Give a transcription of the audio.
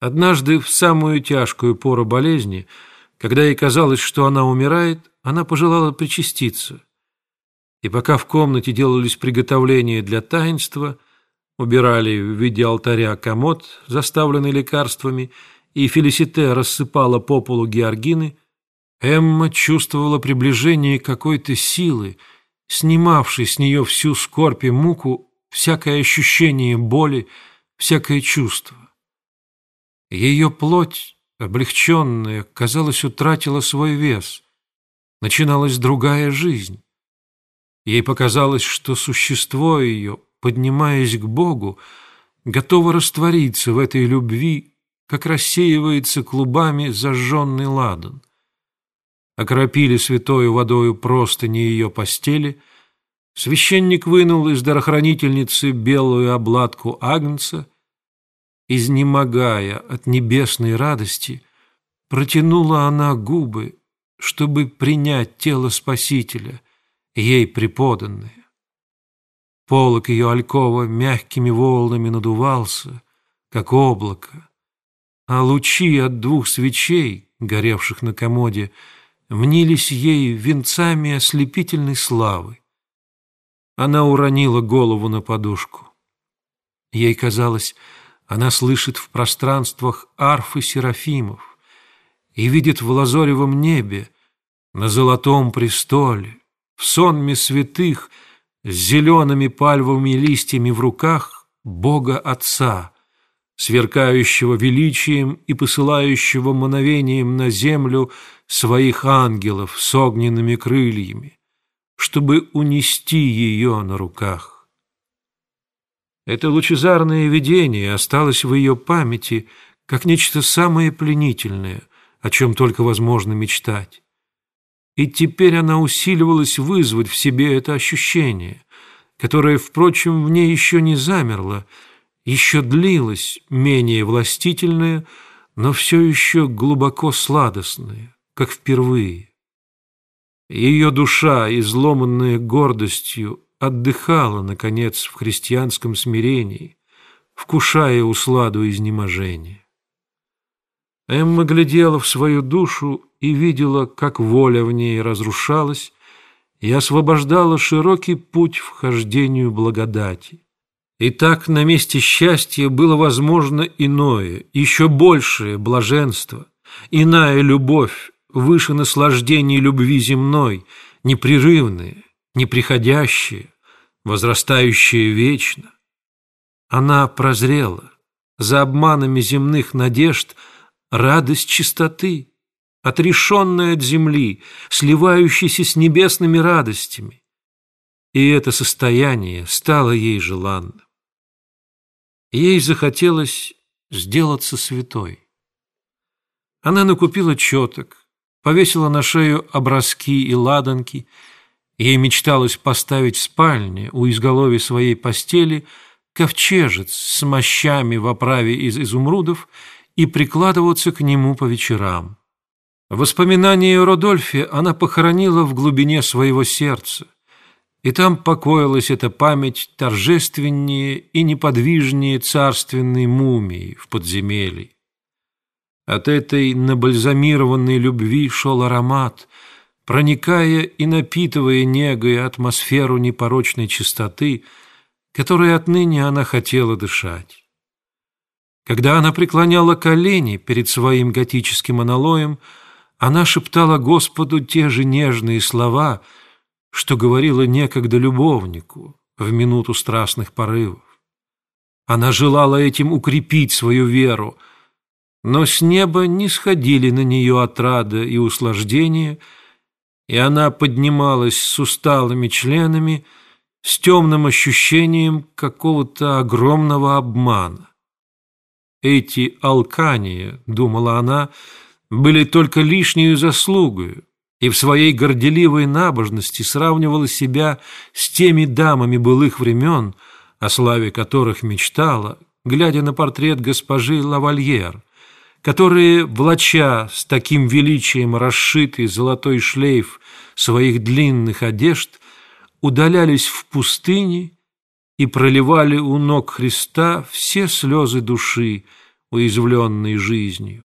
Однажды, в самую тяжкую пору болезни, когда ей казалось, что она умирает, она пожелала причаститься. И пока в комнате делались приготовления для таинства, убирали в виде алтаря комод, заставленный лекарствами, и Фелисите рассыпала по полу георгины, Эмма чувствовала приближение какой-то силы, снимавшей с нее всю скорбь и муку, всякое ощущение боли, всякое чувство. Ее плоть, облегченная, казалось, утратила свой вес. Начиналась другая жизнь. Ей показалось, что существо ее, поднимаясь к Богу, готово раствориться в этой любви, как рассеивается клубами зажженный ладан. Окропили святою водою простыни ее постели, священник вынул из дарохранительницы белую обладку агнца, изнемогая от небесной радости, протянула она губы, чтобы принять тело Спасителя, ей преподанное. Полок ее алькова мягкими волнами надувался, как облако, а лучи от двух свечей, горевших на комоде, мнились ей венцами ослепительной славы. Она уронила голову на подушку. Ей казалось, она слышит в пространствах арфы серафимов и видит в лазоревом небе, на золотом престоле, в сонме святых — с зелеными пальвовыми листьями в руках Бога Отца, сверкающего величием и посылающего мановением на землю своих ангелов с огненными крыльями, чтобы унести ее на руках. Это лучезарное видение осталось в ее памяти как нечто самое пленительное, о чем только возможно мечтать. И теперь она усиливалась вызвать в себе это ощущение, которое, впрочем, в ней еще не замерло, еще длилось, менее властительное, но все еще глубоко сладостное, как впервые. Ее душа, изломанная гордостью, отдыхала, наконец, в христианском смирении, вкушая усладу изнеможения. Эмма глядела в свою душу и видела, как воля в ней разрушалась и освобождала широкий путь в хождению благодати. И так на месте счастья было возможно иное, еще большее блаженство, иная любовь, выше наслаждений любви земной, непрерывная, неприходящая, возрастающая вечно. Она прозрела за обманами земных надежд – радость чистоты, отрешенная от земли, сливающаяся с небесными радостями. И это состояние стало ей желанным. Ей захотелось сделаться святой. Она накупила четок, повесила на шею образки и ладанки, Ей мечталось поставить в спальне у изголовья своей постели ковчежец с мощами в оправе из изумрудов и прикладываться к нему по вечерам. Воспоминания о Родольфе она похоронила в глубине своего сердца, и там покоилась эта память торжественнее и неподвижнее царственной мумии в подземелье. От этой набальзамированной любви шел аромат, проникая и напитывая негой атмосферу непорочной чистоты, которой отныне она хотела дышать. Когда она преклоняла колени перед своим готическим аналоем, она шептала Господу те же нежные слова, что говорила некогда любовнику в минуту страстных порывов. Она желала этим укрепить свою веру, но с неба не сходили на нее отрада и услаждение, и она поднималась с усталыми членами, с темным ощущением какого-то огромного обмана. Эти алкания, думала она, были только лишнюю заслугою, и в своей горделивой набожности сравнивала себя с теми дамами былых времен, о славе которых мечтала, глядя на портрет госпожи Лавальер, которые, влача с таким величием расшитый золотой шлейф своих длинных одежд, удалялись в пустыне и проливали у ног Христа все слезы души, уязвленной жизнью.